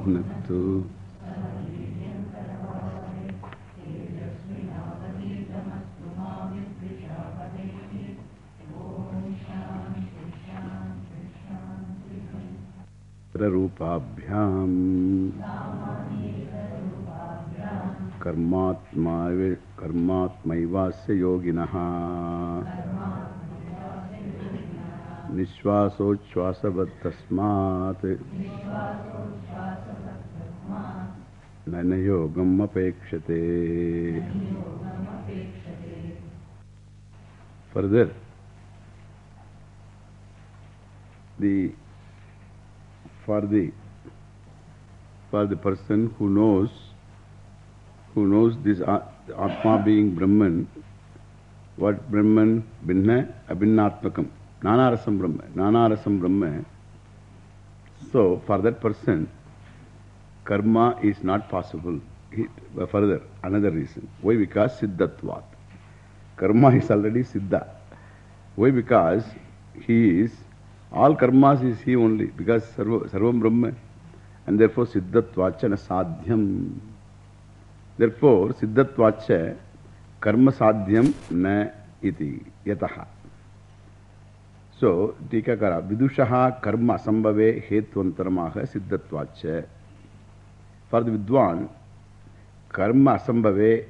भुनक्तु रूपाभ्याम कर्मात्मा कर्मात्मैवास्य योगिनः निःश्वासोच्छ्वासवत् तस्मात्। न योगम् अपेक्षते Further, the for the for the person who knows who knows this Atma being Brahman, what Brahman? Binna Abhinnatmakam. Nanarasam Brahma. Nanarasam Brahma. So, for that person, karma is not possible. He, further, another reason. Why? Because Siddhatvat. Karma is already Siddha. Why? Because he is, all karmas is he only. Because sarva, Sarvam Brahma. And therefore, Siddhatvacha na sadhyam. Therefore, Siddhatvacha karma sadhyam na iti yataha. So, Siddhatvacha. For the Vidwan, karma sambhave,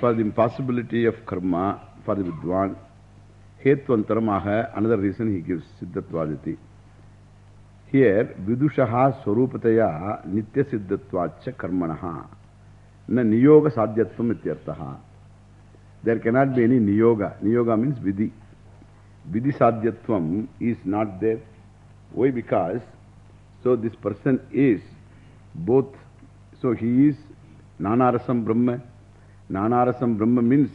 for the impossibility of karma, for the Vidwan, hetvantaramaha, another reason he gives Siddhatvaditi. Here, Vidushaha Swarupataya Nitya Siddhatvacha Karmanaha. Na Niyoga Sadhyatvam ityartaha. There cannot be any Niyoga. Niyoga means Vidhi. Vidhi Sadhyatvam is not there. Why? Because, so this person is both, so he is Nanarasam Brahma. Nanarasam Brahma means,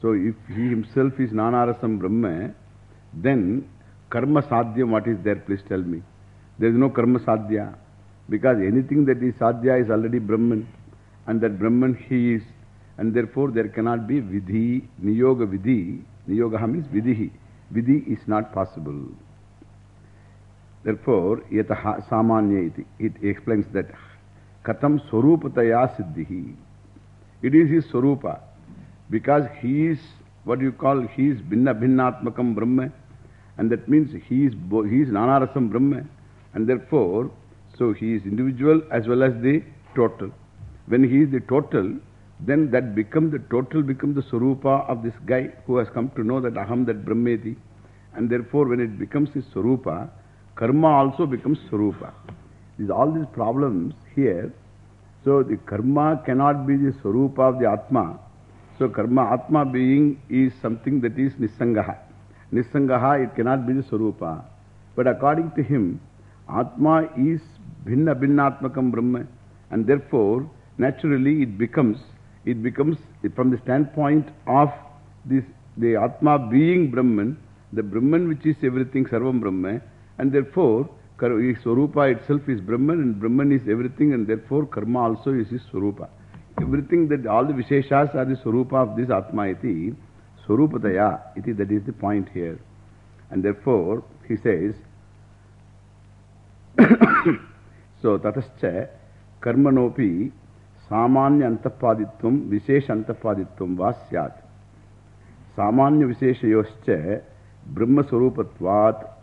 so if he himself is Nanarasam Brahma, then Karma Sadhyam, what is there? Please tell me. There is no Karma Sadhya. Because anything that is Sadhya is already Brahman. And that Brahman he is. And therefore there cannot be Vidhi, Niyoga Vidhi. Niyoga means Vidhi. Vidhi is not possible. Therefore, Yataha Samanya iti. It explains that Katam Swarupataya Siddhihi. It is his Swarupa. Because he is, what you call, he is Binna Bhinnatmakam Brahma. And that means he is, he is Nanarasam Brahma. And therefore, so he is individual as well as the total. When he is the total, then that becomes the total becomes the Swarupa of this guy who has come to know that Aham, that Brahmeti. And therefore, when it becomes his Swarupa, karma also becomes Swarupa. These, all these problems here. So the karma cannot be the Swarupa of the Atma. So karma, Atma being is something that is Nisangaha. Nisangaha, it cannot be the Swarupa. But according to him, Atma is Bhinna Bhinnatmakam Brahma. And therefore, naturally it becomes, it becomes from the standpoint of this, the Atma being Brahman, the Brahman which is everything, Sarvam Brahma, and therefore, Swarupa itself is Brahman and Brahman is everything and therefore karma also is his Swarupa. Everything that all the Visheshas are the Swarupa of this Atma iti, Swarupataya iti, that is the point here. And therefore, he says, so tatascha karmanopi samanya antapaditvam vishesha antapaditvam va syat. Samanya visheshayoscha brahma swarupatvat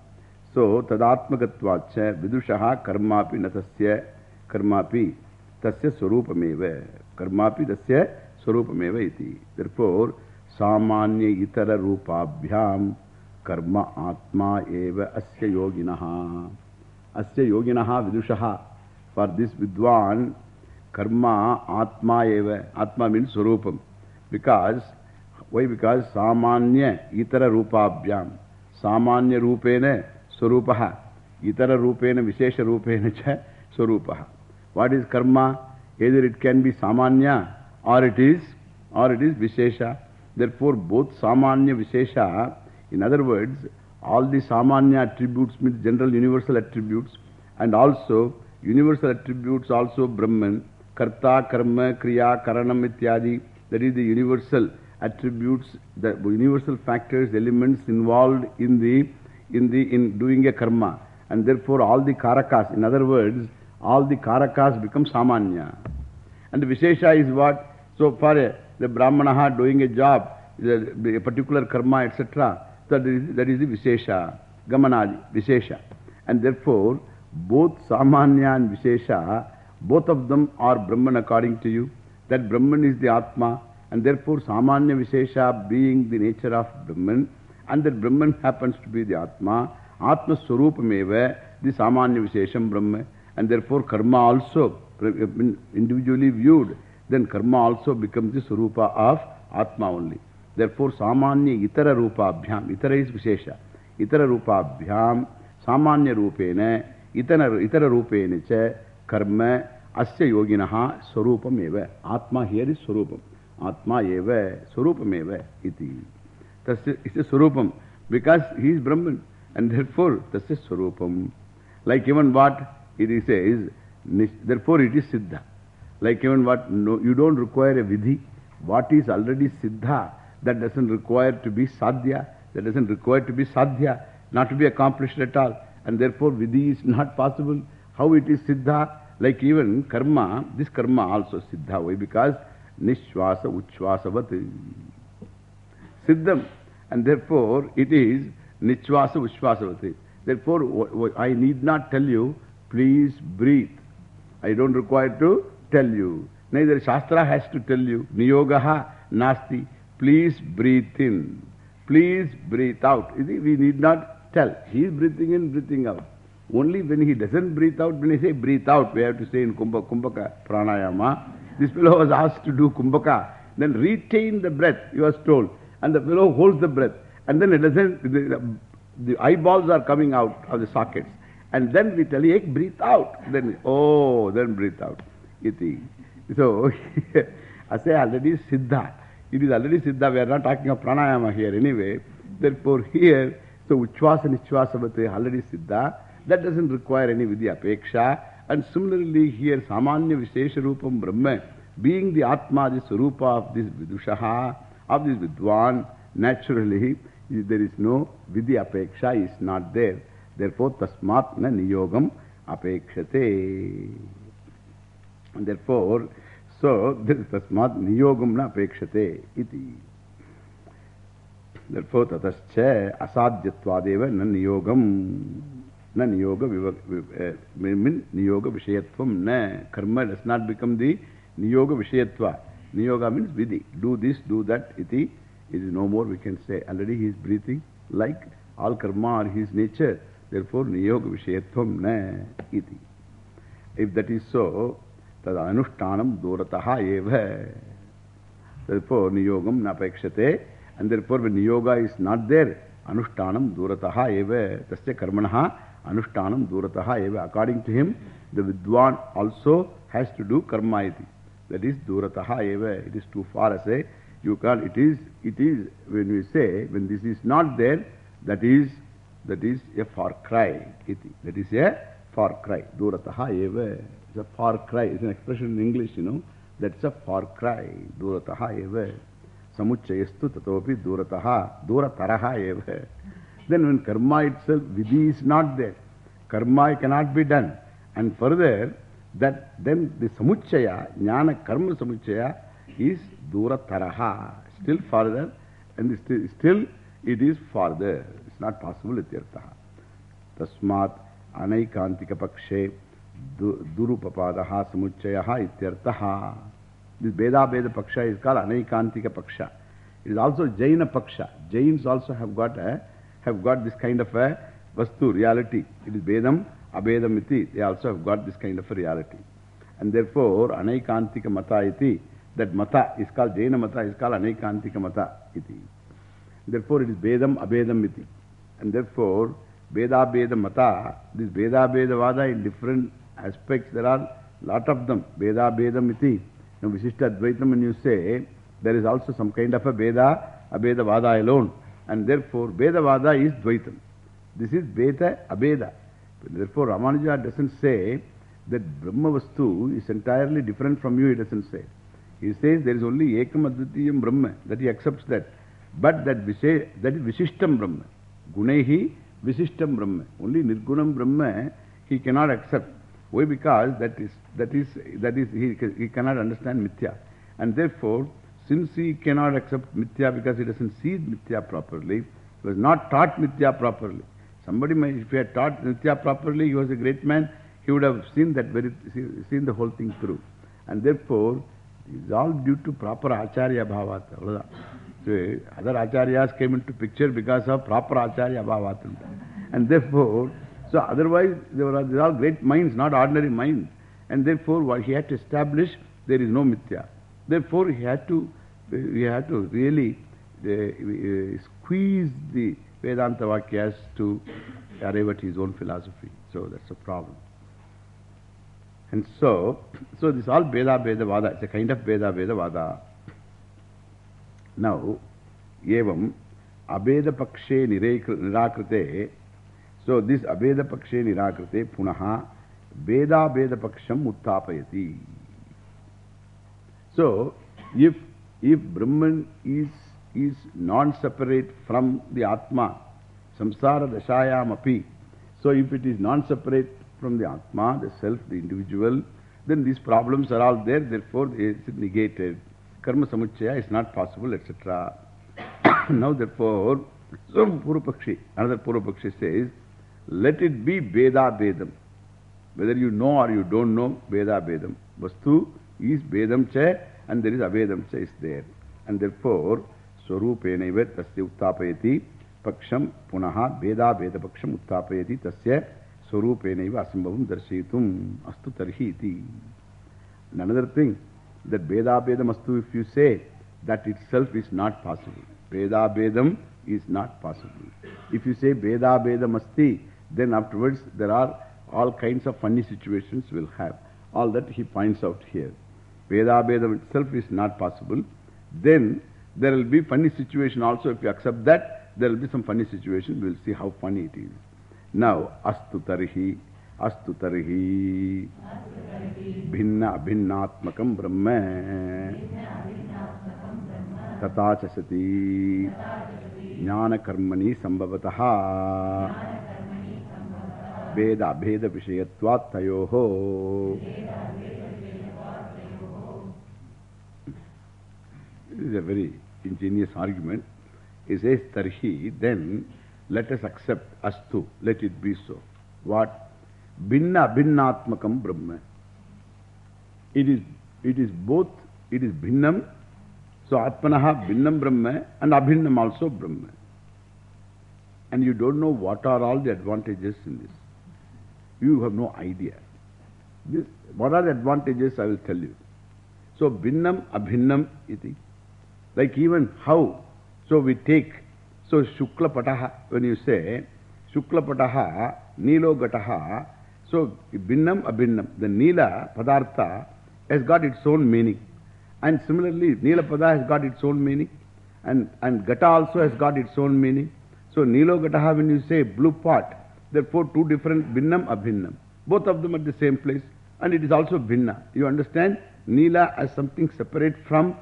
So, tadatmagatvacha vidushaha karmapi natasya karmapi tasya swarupameva. Karmapi tasya swarupameva iti. Therefore, samanya itara rupabhyam karma atma eva asya yoginaha. Asya yoginaha vidushaha. For this vidwan, karma atma eva. Atma means swarupam. Because, why? Because samanya itara rupabhyam. Samanya rupene Swarupaha. Itara Rupena Vishesha Rupena cha Swarupaha. What is karma? Either it can be Samanya or it is, or it is Vishesha. Therefore, both Samanya Vishesha, in other words, all the Samanya attributes means general universal attributes and also universal attributes also Brahman, Karta, Karma, Kriya, Karanam, Ityadi. That is the universal attributes, the universal factors, elements involved in the in, the, in doing a karma. And therefore all the karakas, in other words, all the Karakas become Samanya. And the Vishesha is what? So for a, eh, the Brahmanaha doing a job, a particular karma, etc., that is, that is the Vishesha, Gamanadi, Vishesha. And therefore, both Samanya and Vishesha, both of them are Brahman according to you. That Brahman is the Atma, and therefore Samanya Vishesha being the nature of Brahman, and that Brahman happens to be the Atma, Atma Swarupameva, the Samanya Vishesham Brahma, and therefore karma also, individually viewed, then karma also becomes the Swarupa of Atma only. Therefore, Samanya Itara Rupa Abhyam, Itara is Vishesha, Itara Rupa Abhyam, Samanya Rupena, Itara, Itara Rupena cha, karma, asya yoginaha, Swarupam eva. Atma here is Swarupam. Atma. Tasya, it's a Swarupam, because he is Brahman, and therefore, tasya Swarupam. Like even what it says, therefore it is Siddha. Like even what, no, you don't require a vidhi. What is already Siddha, that doesn't require to be Sadhya, that doesn't require to be Sadhya, not to be accomplished at all. And therefore vidhi is not possible. How it is Siddha? Like even karma, this karma also Siddha. Why? Because Nishwasa Uchvasavat. Siddham. And therefore it is Nishwasa Uchvasavati. Therefore, I need not tell you, please breathe. I don't require to tell you. Neither Shastra has to tell you. Niyogaha nasti. Please breathe in. Please breathe out. We need not tell. He is breathing in, breathing out. Only when he doesn't breathe out, when he say breathe out, we have to say in Kumbha, Kumbhaka Pranayama. This fellow was asked to do Kumbhaka. Then retain the breath, he was told. And the fellow holds the breath. And then it doesn't, the, the eyeballs are coming out of the sockets. And then we tell you, breathe out. Then, oh, then breathe out. Iti. So, I say already Siddha. It is already Siddha. We are not talking of pranayama here anyway. Therefore, here, so Uchvasa Nichvasavate already Siddha. That doesn't require any vidya apeksha. And similarly, here, Samanya Vishesha Rupam Brahma, being the Atma, the Surupa of this Vidushaha, of this Vidwan, naturally, there is no vidya apeksha, is not there. Therefore, tasmat na niyogam apekshate. And therefore, so this tasmat niyogam na apekshate iti. Therefore, tatascha asadhyatvadeva na niyogam. Na niyoga mean niyoga vishayatvam na. Karma does not become the niyoga vishayatva. Niyoga means vidhi. Do this, do that, iti. It is no more we can say. Already he is breathing like all karma are his nature. Therefore, niyoga vishayatvam na iti. If that is so, tad anushtanam durataha eva. Therefore, niyogam napekshate. And therefore, when niyoga is not there, anushtanam durataha eva. Tasya karmanaha anushtanam durataha eva. According to him, the vidwan also has to do karma iti. That is durataha eva. It is too far as a, you can't, it is, it is, when we say, when this is not there, that is, that is a far cry iti. That is a far cry. Durataha eva. It's a far cry. It's an expression in English, you know. That's a far cry. Durataha eva. Samuchayastu tatopi durataha. Durataraha eva. Then when karma itself, vidhi is not there. Karma cannot be done. And further, that then the samuchaya, jnana karma samuchaya is durataraha. Still farther. And still, still it is farther. It's not possible ityartaha. Tasmat anaikantika pakshe durupapadaha samuchayaha ityartaha. This Veda Veda Paksha is called Anaikantika Paksha. It is also Jaina Paksha. Jains also have got a, have got this kind of a Vastu, reality. It is Vedam, Abedam iti. They also have got this kind of a reality. And therefore, Anaikantika Mata iti, that Mata is called Jaina Mata, is called Anaikantika Mata iti. Therefore, it is Vedam, Abedam iti. And therefore, Veda Veda Mata, this Veda Veda Vada in different aspects, there are lot of them. Veda Vedam iti. Now, Visishta Advaitam, when you say, there is also some kind of a Veda, Abeda Vada alone. And therefore, Veda Vada is Dvaitam. This is Veda, Abeda. Therefore, Ramanuja doesn't say that Brahma Vastu is entirely different from you, he doesn't say. He says there is only Ekam Advitiyam Brahma, that he accepts that. But that, Vishe, that is Vishishtam Brahma. Gunehi Visishtam Brahma. Only Nirgunam Brahma he cannot accept. Why? Because that is, that is, that is, he, he cannot understand mithya. And therefore, since he cannot accept mithya because he doesn't see mithya properly, he was not taught mithya properly. Somebody if he had taught mithya properly, he was a great man, he would have seen that very, seen the whole thing through. And therefore, it is all due to proper acharya bhavat. So, other acharyas came into picture because of proper acharya bhavat. And therefore, so otherwise, they were, they were all great minds, not ordinary minds. And therefore, what he had to establish, there is no mithya. Therefore, he had to, he had to really uh, uh, squeeze the Vedanta Vakyas to arrive at his own philosophy. So that's a problem. And so, so this all Veda Veda Vada, it's a kind of Veda Veda Vada. Now, evam Abeda Pakshe Nirakrite, so this Abeda Pakshe Nirakrite Punaha Veda Veda Paksham Uttapayati. So, if, if Brahman is, is non-separate from the Atma, samsara dashayam api, so if it is non-separate from the Atma, the self, the individual, then these problems are all there, therefore they is negated. Karma samuchaya is not possible, etc. now therefore, so Purupakshi, another Purupakshi says, let it be Veda Vedam. Whether you know or you don't know, Veda Vedam. Vastu is Vedam cha and there is Avedam cha is there. And therefore, Swarupenaiva tasya uttapayati paksham punaha Veda Veda paksham uttapayati tasya Swarupenaiva asambhavam darshitum astu tarhi iti. And another thing, that Veda Vedam astu if you say, that itself is not possible. Veda Vedam is not possible. If you say Veda Vedam asti, then afterwards there are all kinds of funny situations will have. All that he points out here. Veda Vedam itself is not possible. Then there will be funny situation also. If you accept that, there will be some funny situation. We will see how funny it is. Now, Astu Tarihi, Astu Tarihi, Bhinna Bhinnatmakam Brahma, Tata Chasati, Jnana Karmani Sambhavataha. Veda Bheda Vishayatvat Tayoho. This is a very ingenious argument. He says Tarhi, then let us accept Astu, let it be so. What? Binna Binnatmakam Brahma. It is, it is both, it is Bhinnam, so Atmanaha Binnam Brahma and Abhinnam also Brahma. And you don't know what are all the advantages in this. You have no idea. This, what are the advantages I will tell you. So, Binnam, Abhinnam iti. Like even how. So, we take, so Shukla Pataha, when you say Shukla Pataha, Nilo Gataha, so Binnam, Abhinnam. The Nila Padartha has got its own meaning. And similarly, Nila Pada has got its own meaning. And, and Gata also has got its own meaning. So, Nilo Gataha, when you say blue pot, Therefore, two different Binnam, Abhinnam. Both of them at the same place. And it is also Bhinna. You understand? Nila as something separate from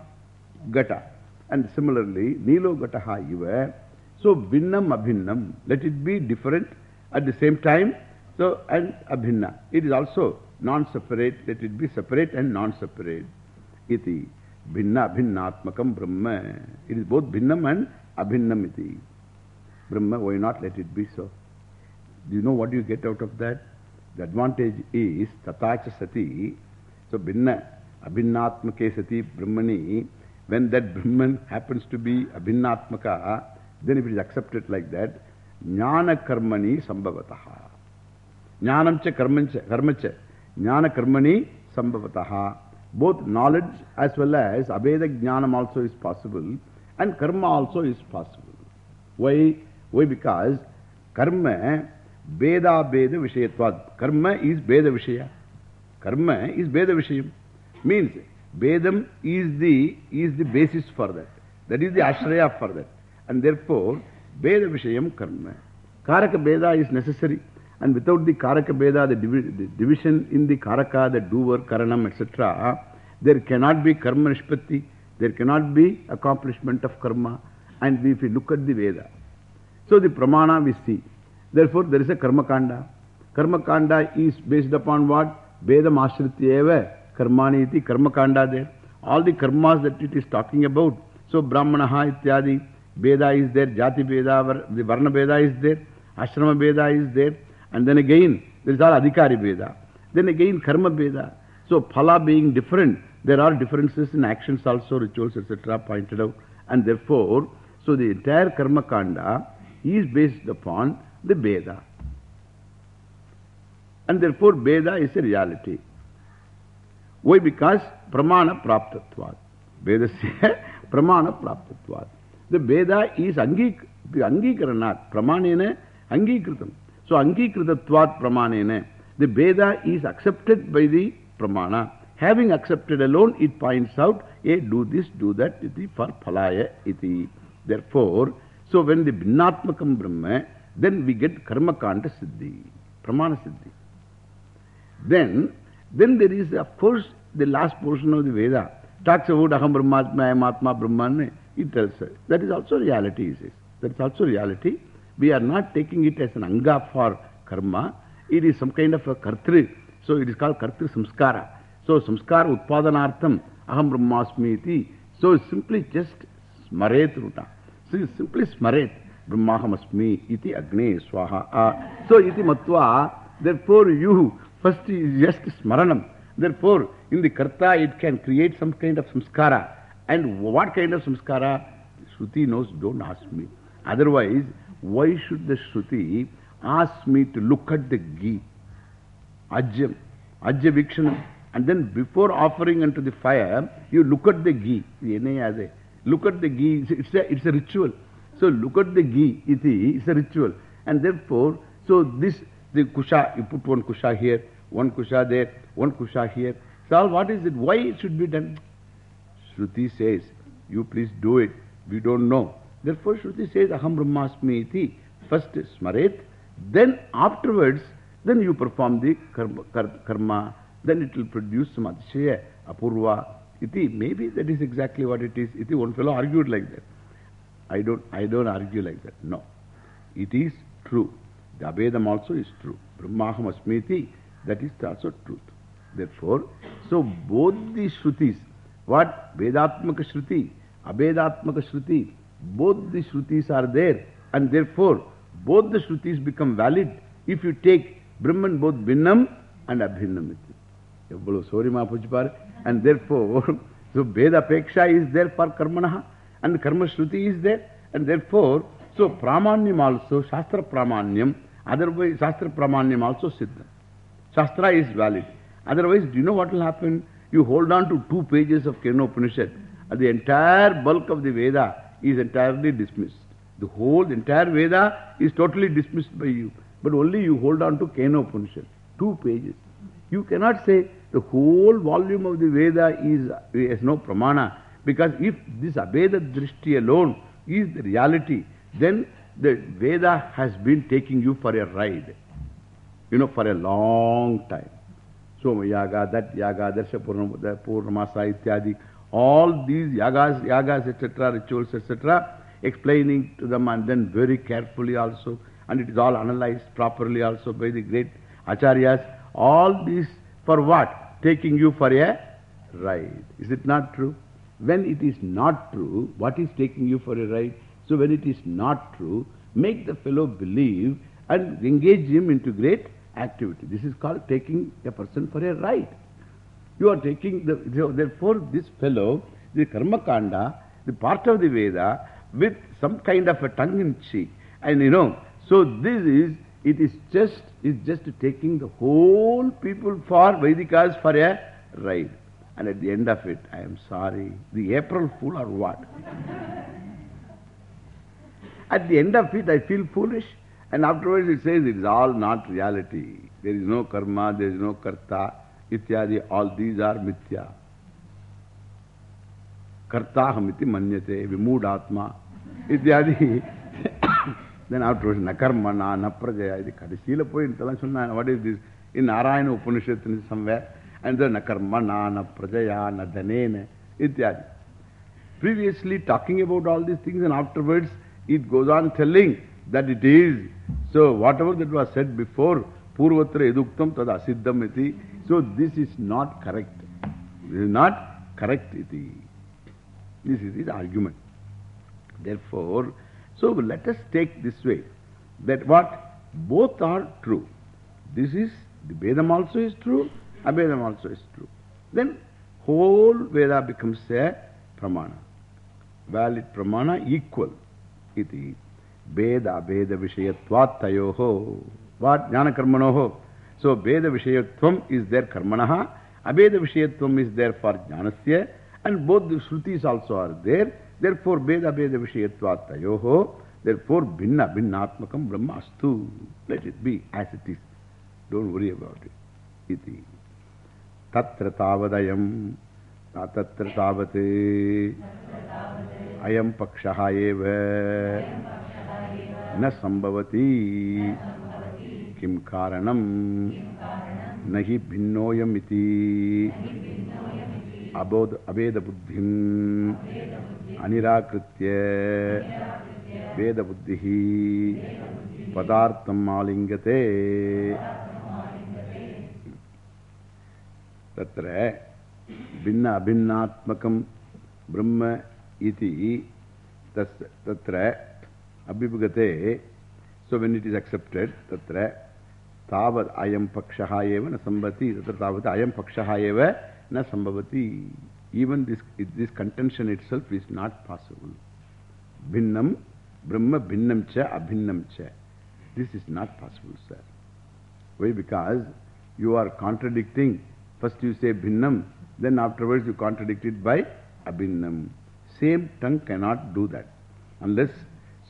Gata. And similarly, Nilo Gataha Iva. So, Vinnam Abhinnam. Let it be different at the same time. So, and Abhinna. It is also non-separate. Let it be separate and non-separate. Iti. Bhinna, Bhinnatmakam Brahma. It is both Bhinnam and Abhinnam iti. Brahma, why not let it be so? Do you know what you get out of that? The advantage is Tatacha Sati. So, Binna, Abhinnatmake Sati Brahmani. When that Brahman happens to be Abhinnatmaka, then if it is accepted like that, Jnana Karmani Sambhavataha. Jnanamcha Karmancha, Karmacha. Jnana Karmani Sambhavataha. Both knowledge as well as Abeda Jnanam also is possible and Karma also is possible. Why? Why? Because Karma Veda Veda Vishayatvad. Karma is Veda Vishaya. Karma is Veda Vishayam. Means Vedam is the, is the basis for that. That is the Ashraya for that. And therefore, Veda Vishayam Karma. Karaka Veda is necessary. And without the Karaka Veda, the, divi the division in the Karaka, the doer, Karanam, etc., there cannot be Karma Nishpatti. There cannot be accomplishment of Karma. And if we look at the Veda, so the Pramana we see. Therefore, there is a Karma Kanda. Karma Kanda is based upon what? Vedam Ashrityeva, Karmani iti Karma Kanda there. All the karmas that it is talking about. So Brahmanaha ityadi, Veda is there, Jati Veda, the Varna Veda is there, Ashrama Veda is there. And then again, there is all Adhikari Veda. Then again, Karma Veda. So Phala being different, there are differences in actions also, rituals, etc. pointed out. And therefore, so the entire Karma Kanda is based upon the Veda. And therefore, Veda is a reality. Why? Because Pramana Praptatvad. Vedasya Pramana Praptatvad. The Veda is Angik, Angikaranat, Pramanena Angikritam. So Angikritatvad Pramanena. The Veda is accepted by the Pramana. Having accepted alone, it points out, hey, do this, do that, iti for phalaya iti. Therefore, so when the Bhinnatmakam Brahma, then we get Karma Kanda Siddhi, Pramana Siddhi. Then, then there is, of course, the last portion of the Veda talks about Aham Brahmatma, I am Atma. It tells us. That is also reality, he says. That is also reality. We are not taking it as an anga for karma. It is some kind of a kartri. So it is called kartri samskara. So samskara utpadanartham aham brahmasmi iti. So simply just smaret ruta. So simply smaret brahmahamasmi iti agne swaha. So iti matva. Therefore you first is just smaranam. Therefore in the karta it can create some kind of samskara. And what kind of samskara? Shruti knows, don't ask me. Otherwise, why should the Shruti ask me to look at the ghee? Ajyam, Ajya Vikshanam. And then before offering unto the fire, you look at the ghee. Look at the ghee. It's a, it's a ritual. So look at the ghee. Iti is a ritual. And therefore, so this, the kusha, you put one kusha here, one kusha there, one kusha here. So what is it? Why it should be done? Shruti says, you please do it. We don't know. Therefore Shruti says, Aham Brahmasmi iti. First smaret, then afterwards, then you perform the karma, karma then it will produce some adishaya, apurva, iti. Maybe that is exactly what it is. Iti, one fellow argued like that. I don't, I don't argue like that. No. It is true. The Abedam also is true. Brahmaham asmiti, that is also truth. Therefore, so both the Shrutis, what? Vedatmaka Shruti, Abhedatmaka Shruti, both the Shrutis are there and therefore both the Shrutis become valid if you take Brahman both Bhinnam and Abhinnam. And therefore, so Veda Peksha is there for Karmanaha and Karma Shruti is there and therefore, so Pramanyam also, Shastra Pramanyam, otherwise Shastra Pramanyam also Siddha. Shastra is valid. Otherwise, do you know what will happen? You hold on to two pages of Kena Upanishad and the entire bulk of the Veda is entirely dismissed. The whole entire Veda is totally dismissed by you. But only you hold on to Kena Upanishad. Two pages. You cannot say the whole volume of the Veda is, is no pramana. Because if this Abeda Drishti alone is the reality, then the Veda has been taking you for a ride. You know, for a long time. Soma Yaga, that Yaga, Darsha Purnamasa, Ityadi, all these yagas, yagas, etc., rituals, etc., explaining to them and then very carefully also, and it is all analyzed properly also by the great acharyas. All these for what? Taking you for a ride. Is it not true? When it is not true, what is taking you for a ride? So when it is not true, make the fellow believe and engage him into great activity. This is called taking a person for a ride. You are taking the, therefore this fellow, the Karma Kanda, the part of the Veda, with some kind of a tongue in cheek. And you know, so this is, it is just, it's just taking the whole people for Vedikas for a ride. And at the end of it, I am sorry, the April Fool or what? at the end of it, I feel foolish. And afterwards it says it is all not reality. There is no karma, there is no karta. Ityadi, all these are mithya. Kartahamiti manyate, vimudatma. Ityadi. then afterwards, na karmana, na na prajaya. This kadisila point, what is this? In Narayana Upanishad somewhere. And then na karmana, na prajaya, na dhanena. Ityadi. Previously talking about all these things and afterwards it goes on telling that it is. So whatever that was said before, Purvatra eduktam tad asiddham iti. So this is not correct. This is not correct iti. This is his argument. Therefore, so let us take this way that what? Both are true. This is, the Vedam also is true, Abedam also is true. Then whole Veda becomes a pramana. Valid pramana equal. Iti. Veda Veda Vishayatvat Tayoho. What? Jnana Karmanoho. So Veda Vishayatvam is there Karmanaha. Abeda Vishayatvam is there for Jnanasya. And both the Shrutis also are there. Therefore, Veda Veda Vishayatvat Tayoho. Therefore, Bhinna Bhinnatmakam Brahma Astu. Let it be as it is. Don't worry about it. Iti. Tatra Tavadayam. Tatra Tavate. Ayam Pakshaha Eva. Na Sambhavati. Kim Karanam. Nahi Bhinnoyam Iti. Abod, Abeda Buddhim. Anirakritya. Veda Buddhihi. Padartham Alingate. Tatra Binna Abhinnatmakam Brahma iti Tatra Abhibhagate. It is accepted, this, this contention itself is not possible. Bhinnam Brahma Bhinnam cha Abhinnam cha. This is not possible, sir. Why? Because you are contradicting. First you say Bhinnam, then afterwards you contradict it by Abhinnam. Same tongue cannot do that. Unless,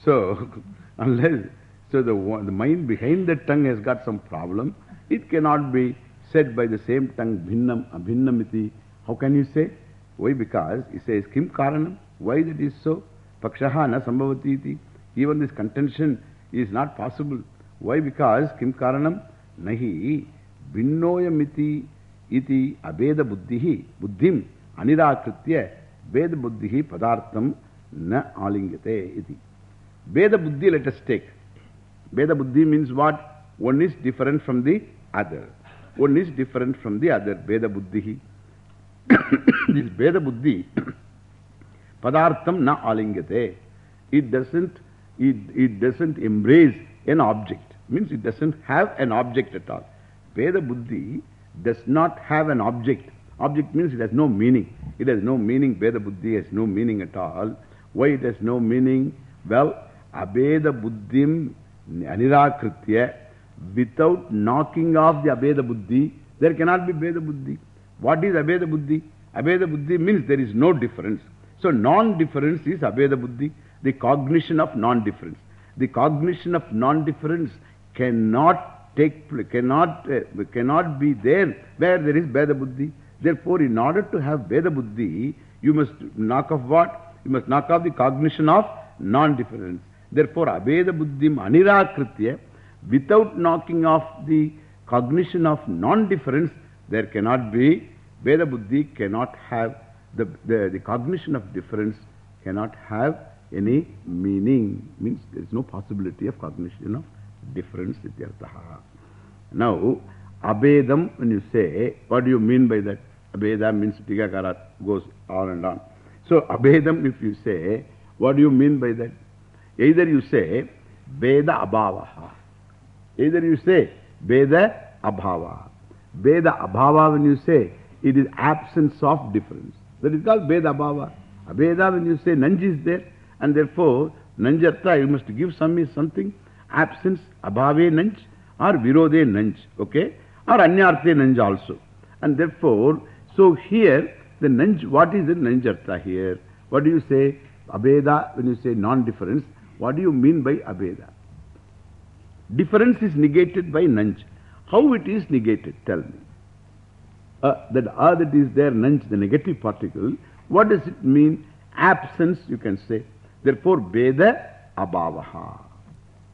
so, unless, so the, the mind behind the tongue has got some problem, it cannot be said by the same tongue, Bhinnam, Abhinnamiti. How can you say? Why? Because he says, Kim Karanam? Why that is so? Pakshaha na. Even this contention is not possible. Why? Because Kim Karanam? Nahi Bhinnoyamiti iti Abeda Buddhihi Buddhim Anirakritya Veda Buddhihi Padartham na alingate iti. Veda Buddhi let us take. Veda Buddhi means what? One is different from the other. One is different from the other. Veda Buddhihi. this Veda Buddhi Padartham na alingate. It doesn't, it, it doesn't embrace an object. Means it doesn't have an object at all. Veda Buddhi does not have an object. Object means it has no meaning. It has no meaning. Veda Buddhi has no meaning at all. Why it has no meaning? Well, Abeda Buddhim Anirakritya, without knocking off the Abeda Buddhi, there cannot be Veda Buddhi. What is Abeda Buddhi? Buddhi means there is no difference. So non-difference is Abeda Buddhi, the cognition of non-difference. The cognition of non-difference cannot take, cannot, uh, cannot be there where there is Veda Buddhi. Therefore, in order to have Veda Buddhi, you must knock off what? You must knock off the cognition of non-difference. Therefore, Abeda Buddhim Anirakritya, without knocking off the cognition of non-difference, there cannot be, Veda Buddhi cannot have, the, the, the cognition of difference cannot have any meaning. Means there is no possibility of cognition of difference. Now, Abedam, when you say, what do you mean by that? Abeda means Tigakara goes on and on. So, Abedam, if you say, what do you mean by that? Either you say, Veda Abhavaha. Either you say, Veda Abhava. Veda Abhava, when you say, it is absence of difference. That is called Veda Abhava. Abeda, when you say, Nanj is there, and therefore, Nanjartha, you must give some is something. Absence, Abhave Nanj, or Virode Nanj, okay? Or Anyarthe Nanj also. And therefore, so here, the Nanj, what is the Nanjartha here? What do you say? Abeda, when you say non-difference, what do you mean by Abeda? Difference is negated by Nanj. How it is negated? Tell me. Uh, that ah that is there, Nanj, the negative particle, what does it mean? Absence, you can say. Therefore, Veda Abhavaha.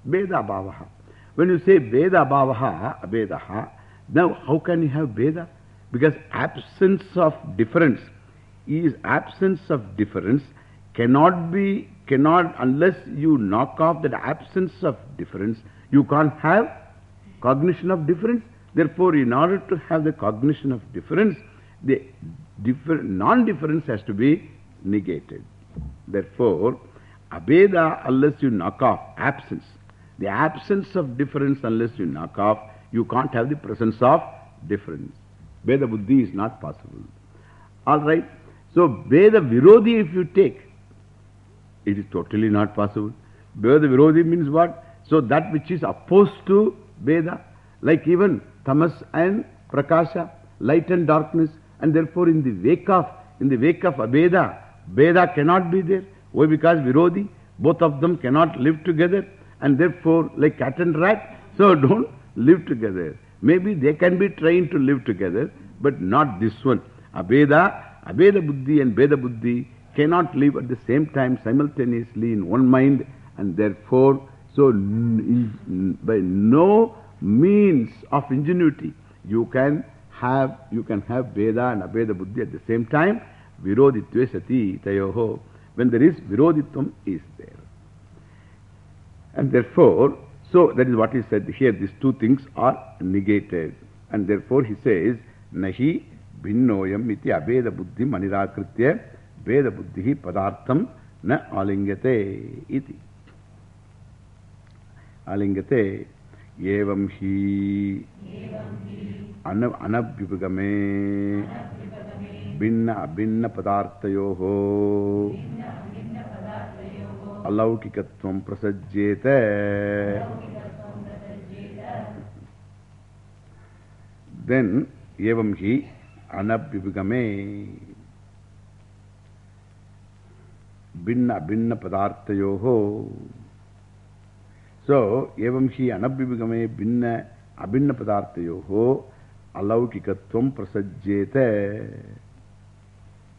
Veda Abhavaha. When you say Veda Abhavaha, Vedaha, now how can you have Veda? Because absence of difference is absence of difference cannot be, cannot, unless you knock off that absence of difference, you can't have cognition of difference. Therefore, in order to have the cognition of difference, the differ non-difference has to be negated. Therefore, abeda unless you knock off absence. The absence of difference unless you knock off, you can't have the presence of difference. Veda buddhi is not possible. Alright. So, Veda virodhi if you take, it is totally not possible. Veda virodhi means what? So, that which is opposed to Veda, like even tamas and prakasha, light and darkness, and therefore in the wake of, in the wake of Abeda, Veda cannot be there. Why? Because virodhi, both of them cannot live together, and therefore like cat and rat, so don't live together. Maybe they can be trained to live together, but not this one. Abeda, Abeda Buddhi and Veda Buddhi cannot live at the same time simultaneously in one mind and therefore, so by no means of ingenuity you can have, you can have Veda and Abeda Buddhi at the same time. Viroditve sati tayoho. When there is Viroditvam is there. And therefore, so that is what he said here, these two things are negated. And therefore he says, Nahi bhinnoyam iti abeda buddhi veda buddhi padartham na alingate iti. Alingate evam hi anabhyupagame भिन्न अभिन्न पदार्थयोः अलौकिकत्वं प्रसज्येत then evam hi anabhyugame भिन्न अभिन्न पदार्थयो। सो एवं ही अनभ्युभिगमे भिन्न अभिन्न पदार्थयो अलौकिकत्व प्रसज्येत।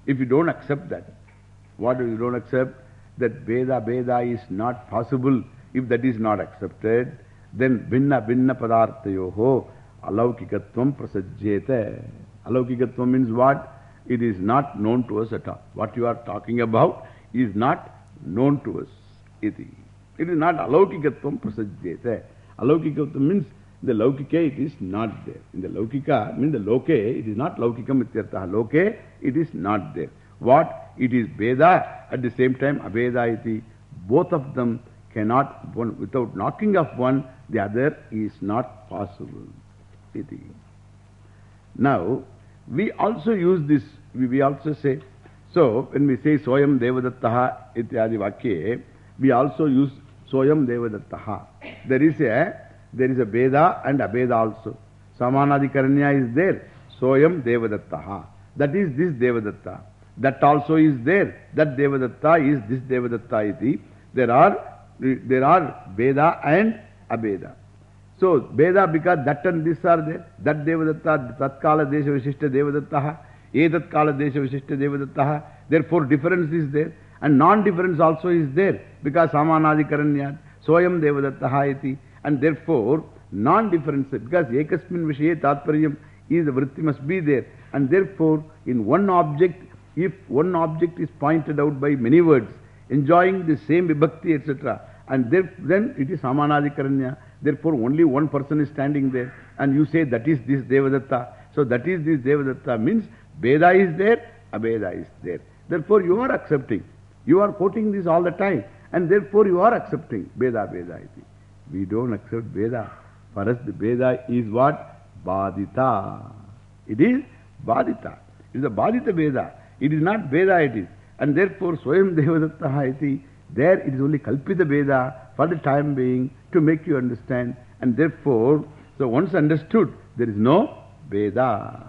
If you don't accept that what you don't accept that Veda Veda is not possible if that is not accepted then भिन्न अभिन्न पदार्थयो अलौकिकत्व प्रसज्येत। अलौकिकत्व means what it is not known to us at all you are talking about is not known to us. Iti. It is not alaukikatvam prasajyete. Alaukikatvam means the laukika it is not there. In the laukika means the loke, it is not laukikam ityartaha. Loke, it is not there. What? It is Veda, at the same time Aveda iti. Both of them cannot, one, without knocking off one, the other is not possible. Iti. Now, we also use this, we also say, so when we say Soyam Devadattaha ityadi vakye, we also use Soyam Devadattaha. There is a, there is a Veda and Abeda also. Samanadikaranya is there. Soyam Devadattaha. That is this Devadatta. That also is there. That Devadatta is this Devadatta iti. There are, there are Veda and Abeda. So, Veda because that and this are there. That Devadatta, Tatkala Desha Vishishta Devadattaha, Edat Kala Desha Vishishta Devadattaha. Therefore, difference is there. And non-difference also is there. Because Samanadikaranyat, Soyam Devadattaha iti. And therefore, non-difference, because Ekasmin Vishaye Tatparyam is the vritti must be there. And therefore, in one object, if one object is pointed out by many words, enjoying the same vibhakti, etc., and there, then it is Samanadikaranya. Therefore, only one person is standing there, and you say that is this Devadatta. So, that is this Devadatta means Veda is there, Abeda is there. Therefore, you are accepting. You are quoting this all the time, and therefore you are accepting Veda, Veda. We don't accept Veda. For us, the Veda is what? Badita. It is Badita. It is a Badita Veda. It is not Veda, it is. And therefore, Swayam Devadattaha iti, there it is only Kalpita Veda for the time being to make you understand. And therefore, so once understood, there is no Veda.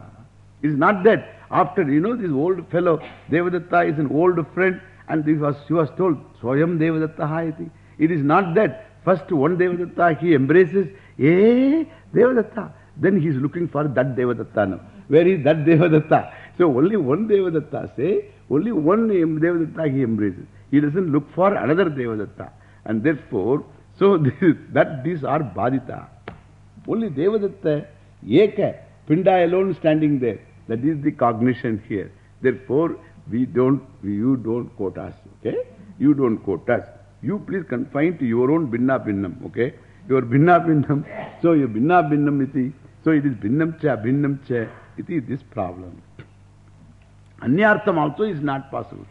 It is not that after, you know, this old fellow, Devadatta is an old friend, and he was, he was told, Swayam Devadattaha iti. It is not that first one Devadatta he embraces, eh, Devadatta. Then he is looking for that Devadatta now. Where is that Devadatta? So only one Devadatta say, only one Devadatta he embraces. He doesn't look for another Devadatta. And therefore, so this, that these are Badita. Only Devadatta, Eka, Pinda alone standing there. That is the cognition here. Therefore, we don't, you don't quote us, okay? You don't quote us. You please confine to your own Binna Binnam, okay? your Bhinna Bhinnam. So your Bhinna Bhinnam iti. So it is Bhinnam cha, Bhinnam cha. Iti this problem. Anyartham also is not possible.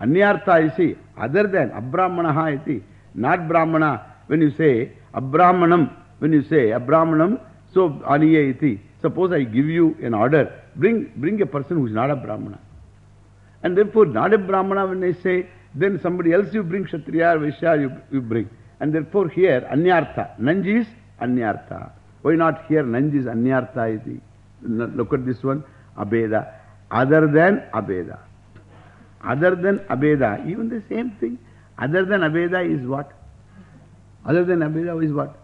Anyartha you see, other than Abrahmanaha iti, not Brahmana. When you say Abrahmanam, when you say Abrahmanam, so Aniya iti. Suppose I give you an order, bring, bring a person who is not a Brahmana. And therefore, not a Brahmana, when I say, then somebody else you bring, Kshatriya, Vaishya, you, you bring. And therefore, here, Anyartha. Nanji is Anyartha. Why not here, Nanji is Anyartha? Look at this one, Abeda. Other than Abeda. Other than Abeda, even the same thing. Other than Abeda is what? Other than Abeda is what?